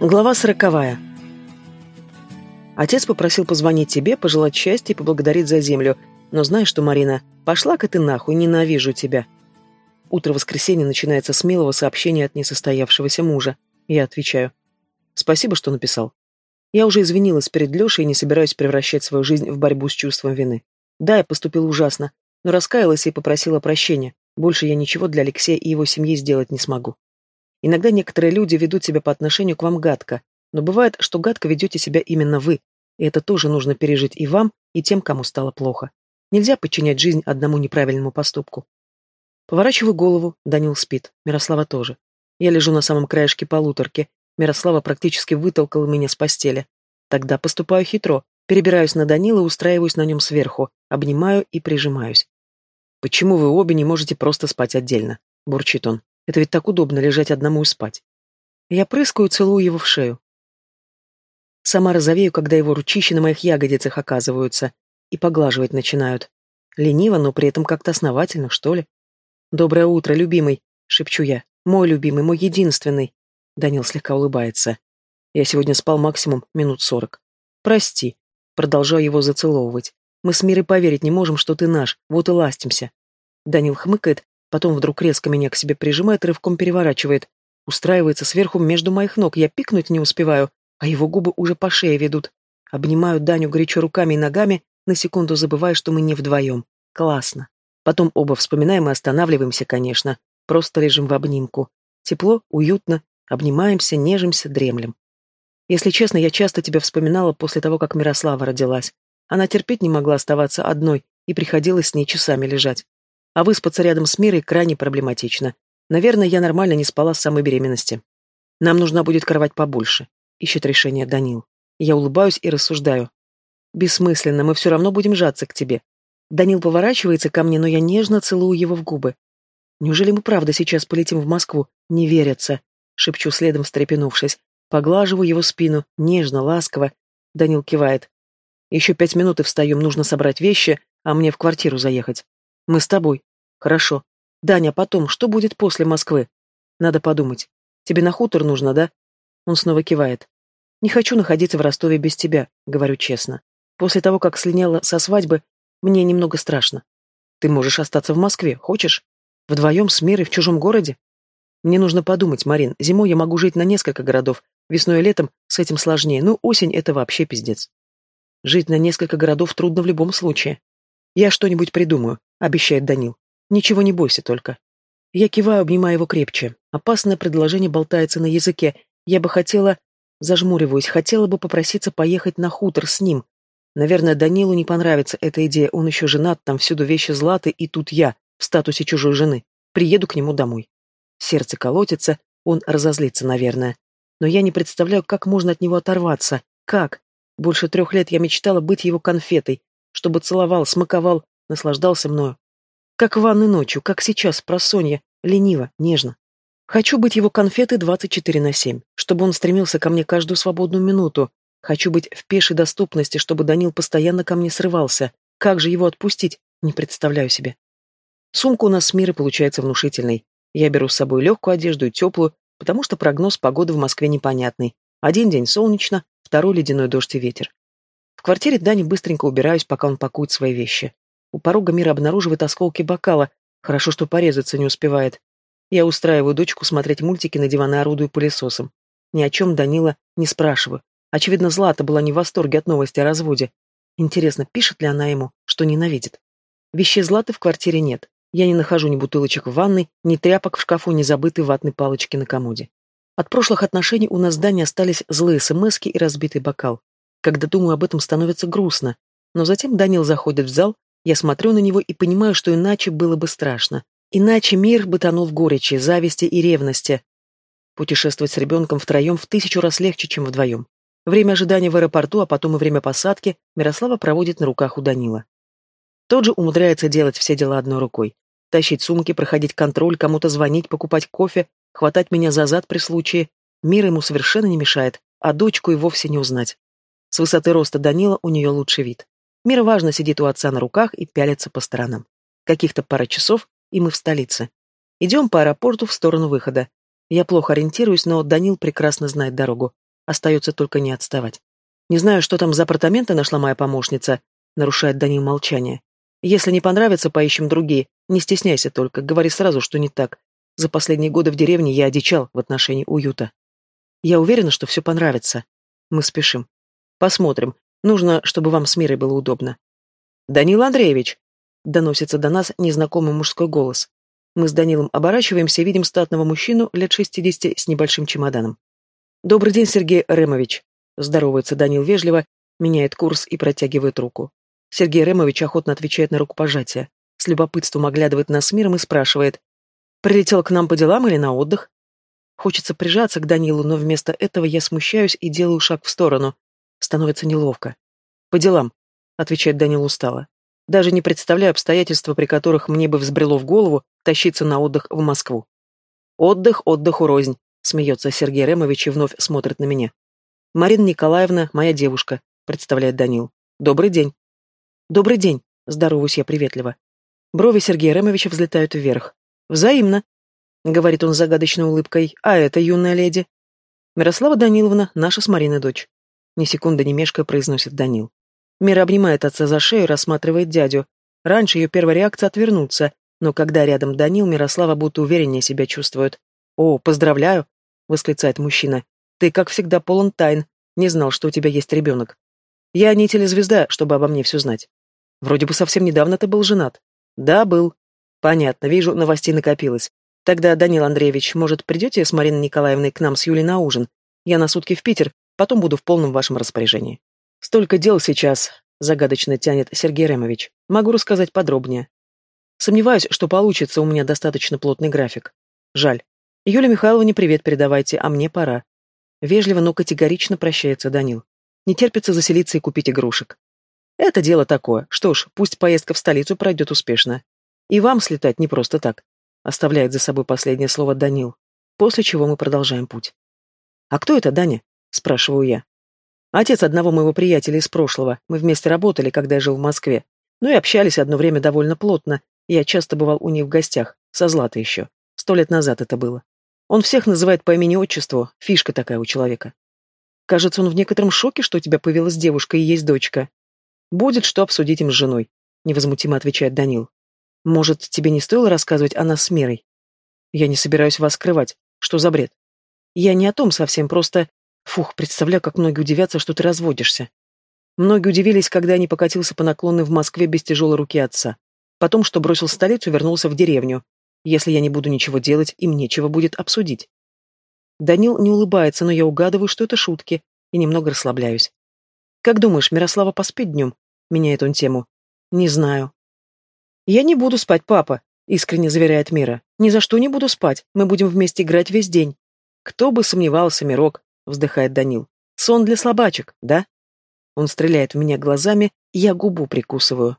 Глава сороковая. Отец попросил позвонить тебе, пожелать счастья и поблагодарить за землю. Но знаешь что, Марина, пошла-ка ты нахуй, ненавижу тебя. Утро воскресенья начинается с милого сообщения от несостоявшегося мужа. Я отвечаю. Спасибо, что написал. Я уже извинилась перед Лешей и не собираюсь превращать свою жизнь в борьбу с чувством вины. Да, я поступила ужасно, но раскаялась и попросила прощения. Больше я ничего для Алексея и его семьи сделать не смогу. Иногда некоторые люди ведут себя по отношению к вам гадко, но бывает, что гадко ведете себя именно вы, и это тоже нужно пережить и вам, и тем, кому стало плохо. Нельзя подчинять жизнь одному неправильному поступку. Поворачиваю голову, Данил спит, Мирослава тоже. Я лежу на самом краешке полуторки, Мирослава практически вытолкала меня с постели. Тогда поступаю хитро, перебираюсь на Данила устраиваюсь на нем сверху, обнимаю и прижимаюсь. «Почему вы обе не можете просто спать отдельно?» — бурчит он. Это ведь так удобно лежать одному и спать. Я прыскаю, целую его в шею. Сама розовею, когда его ручищи на моих ягодицах оказываются, и поглаживать начинают. Лениво, но при этом как-то основательно, что ли. «Доброе утро, любимый», — шепчу я. «Мой любимый, мой единственный». Данил слегка улыбается. Я сегодня спал максимум минут сорок. «Прости», — продолжаю его зацеловывать. «Мы с Мирой поверить не можем, что ты наш, вот и ластимся». Данил хмыкает, Потом вдруг резко меня к себе прижимает, рывком переворачивает. Устраивается сверху между моих ног. Я пикнуть не успеваю, а его губы уже по шее ведут. Обнимаю Даню горячо руками и ногами, на секунду забывая, что мы не вдвоем. Классно. Потом оба вспоминаем и останавливаемся, конечно. Просто лежим в обнимку. Тепло, уютно, обнимаемся, нежимся, дремлем. Если честно, я часто тебя вспоминала после того, как Мирослава родилась. Она терпеть не могла оставаться одной, и приходилось с ней часами лежать. А выспаться рядом с Мирой крайне проблематично. Наверное, я нормально не спала с самой беременности. Нам нужна будет кровать побольше. Ищет решение Данил. Я улыбаюсь и рассуждаю. Бессмысленно, мы все равно будем жаться к тебе. Данил поворачивается ко мне, но я нежно целую его в губы. Неужели мы правда сейчас полетим в Москву? Не верится. Шепчу следом, встрепенувшись. Поглаживаю его спину, нежно, ласково. Данил кивает. Еще пять минут и встаем, нужно собрать вещи, а мне в квартиру заехать. Мы с тобой. Хорошо. Даня, потом, что будет после Москвы? Надо подумать. Тебе на хутор нужно, да? Он снова кивает. Не хочу находиться в Ростове без тебя, говорю честно. После того, как слиняла со свадьбы, мне немного страшно. Ты можешь остаться в Москве, хочешь? Вдвоем с Мирой в чужом городе? Мне нужно подумать, Марин. Зимой я могу жить на несколько городов, весной и летом с этим сложнее, ну, осень — это вообще пиздец. Жить на несколько городов трудно в любом случае. Я что-нибудь придумаю обещает Данил. Ничего не бойся только. Я киваю, обнимая его крепче. Опасное предложение болтается на языке. Я бы хотела... Зажмуриваюсь, хотела бы попроситься поехать на хутор с ним. Наверное, Данилу не понравится эта идея. Он еще женат, там всюду вещи златы, и тут я, в статусе чужой жены. Приеду к нему домой. Сердце колотится, он разозлится, наверное. Но я не представляю, как можно от него оторваться. Как? Больше трех лет я мечтала быть его конфетой, чтобы целовал, смаковал, наслаждался мною. Как в ванной ночью, как сейчас, просонья, лениво, нежно. Хочу быть его конфетой 24 на 7, чтобы он стремился ко мне каждую свободную минуту. Хочу быть в пешей доступности, чтобы Данил постоянно ко мне срывался. Как же его отпустить? Не представляю себе. Сумка у нас с Мирой получается внушительной. Я беру с собой легкую одежду и теплую, потому что прогноз погоды в Москве непонятный. Один день солнечно, второй ледяной дождь и ветер. В квартире Дани быстренько убираюсь, пока он пакует свои вещи. У порога мира обнаруживает осколки бокала. Хорошо, что порезаться не успевает. Я устраиваю дочку смотреть мультики на диван и орудую пылесосом. Ни о чем Данила не спрашиваю. Очевидно, Злата была не в восторге от новости о разводе. Интересно, пишет ли она ему, что ненавидит? Вещей Златы в квартире нет. Я не нахожу ни бутылочек в ванной, ни тряпок в шкафу, ни забытой ватной палочки на комоде. От прошлых отношений у нас с Даней остались злые смски и разбитый бокал. Когда думаю об этом, становится грустно. Но затем Данил заходит в зал, я смотрю на него и понимаю, что иначе было бы страшно. Иначе мир бы тонул в горечи, зависти и ревности. Путешествовать с ребенком втроем в тысячу раз легче, чем вдвоем. Время ожидания в аэропорту, а потом и время посадки Мирослава проводит на руках у Данила. Тот же умудряется делать все дела одной рукой. Тащить сумки, проходить контроль, кому-то звонить, покупать кофе, хватать меня за зад при случае. Мир ему совершенно не мешает, а дочку и вовсе не узнать. С высоты роста Данила у нее лучший вид. Мира важно сидит у отца на руках и пялится по сторонам. Каких-то пара часов, и мы в столице. Идем по аэропорту в сторону выхода. Я плохо ориентируюсь, но Данил прекрасно знает дорогу. Остается только не отставать. Не знаю, что там за апартаменты нашла моя помощница, нарушает Данил молчание. Если не понравится, поищем другие. Не стесняйся только, говори сразу, что не так. За последние годы в деревне я одичал в отношении уюта. Я уверена, что все понравится. Мы спешим. Посмотрим. Нужно, чтобы вам с Мирой было удобно. «Данил Андреевич!» — доносится до нас незнакомый мужской голос. Мы с Данилом оборачиваемся и видим статного мужчину лет шестидесяти с небольшим чемоданом. «Добрый день, Сергей Ремович!» — здоровается Данил вежливо, меняет курс и протягивает руку. Сергей Ремович охотно отвечает на рукопожатие. С любопытством оглядывает нас с миром и спрашивает. «Прилетел к нам по делам или на отдых?» Хочется прижаться к Данилу, но вместо этого я смущаюсь и делаю шаг в сторону. Становится неловко. «По делам», — отвечает Данил устало. «Даже не представляю обстоятельства, при которых мне бы взбрело в голову тащиться на отдых в Москву». «Отдых, отдых урознь», — смеется Сергей Ремович и вновь смотрит на меня. «Марина Николаевна, моя девушка», — представляет Данил. «Добрый день». «Добрый день», — здороваюсь я приветливо. Брови Сергея Ремовича взлетают вверх. «Взаимно», — говорит он с загадочной улыбкой. «А это юная леди?» «Мирослава Даниловна, наша с Мариной дочь». Ни секунды не мешкая произносит Данил. Мира обнимает отца за шею, рассматривает дядю. Раньше ее первая реакция отвернуться, но когда рядом Данил, Мирослава будто увереннее себя чувствует. «О, поздравляю!» — восклицает мужчина. «Ты, как всегда, полон тайн. Не знал, что у тебя есть ребенок. Я не телезвезда, чтобы обо мне все знать. Вроде бы совсем недавно ты был женат. Да, был. Понятно, вижу, новостей накопилось. Тогда, Данил Андреевич, может, придете с Мариной Николаевной к нам с Юлей на ужин? Я на сутки в Питер, Потом буду в полном вашем распоряжении. Столько дел сейчас, загадочно тянет Сергей Ремович. Могу рассказать подробнее. Сомневаюсь, что получится, у меня достаточно плотный график. Жаль. Юле Михайловне привет передавайте, а мне пора. Вежливо, но категорично прощается Данил. Не терпится заселиться и купить игрушек. Это дело такое. Что ж, пусть поездка в столицу пройдет успешно. И вам слетать не просто так. Оставляет за собой последнее слово Данил. После чего мы продолжаем путь. А кто это, Даня? — спрашиваю я. Отец одного моего приятеля из прошлого. Мы вместе работали, когда я жил в Москве. Ну и общались одно время довольно плотно. Я часто бывал у них в гостях. Со Златой еще. Сто лет назад это было. Он всех называет по имени-отчеству. Фишка такая у человека. Кажется, он в некотором шоке, что у тебя появилась девушка и есть дочка. Будет что обсудить им с женой, невозмутимо отвечает Данил. Может, тебе не стоило рассказывать о нас с Мирой? Я не собираюсь вас скрывать. Что за бред? Я не о том совсем, просто Фух, представляю, как многие удивятся, что ты разводишься. Многие удивились, когда я не покатился по наклонной в Москве без тяжелой руки отца. Потом, что бросил столицу, вернулся в деревню. Если я не буду ничего делать, им нечего будет обсудить. Данил не улыбается, но я угадываю, что это шутки, и немного расслабляюсь. «Как думаешь, Мирослава поспит днем?» — меняет он тему. «Не знаю». «Я не буду спать, папа», — искренне заверяет Мира. «Ни за что не буду спать. Мы будем вместе играть весь день». Кто бы сомневался, Мирок вздыхает Данил. Сон для слабачек, да? Он стреляет в меня глазами, я губу прикусываю.